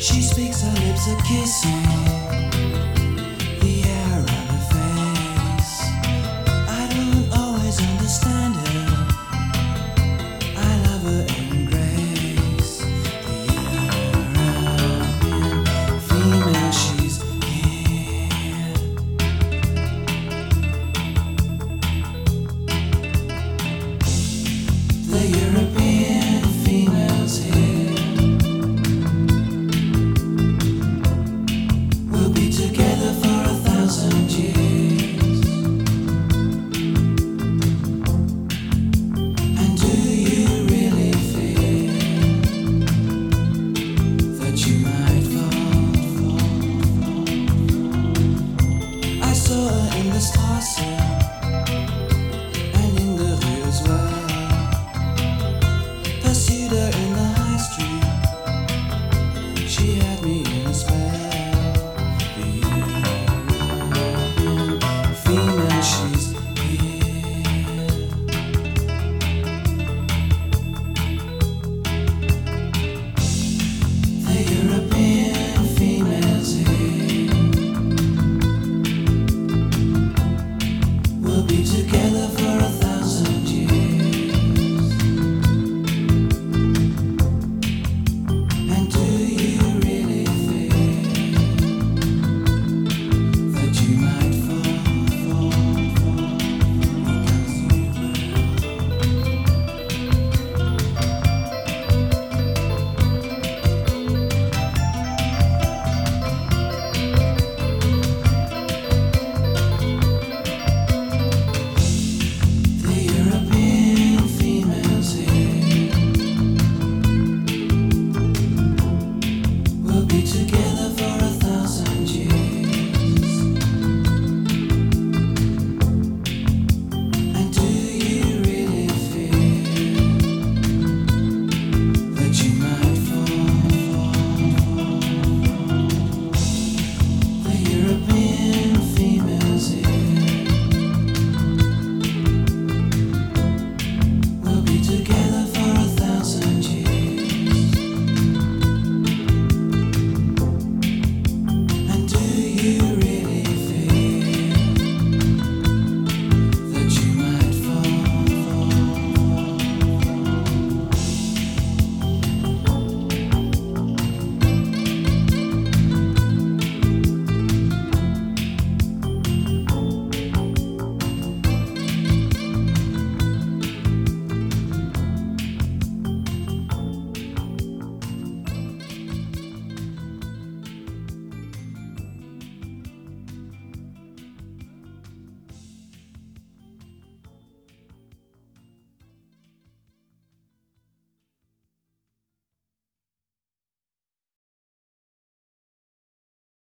She speaks her lips are kissing.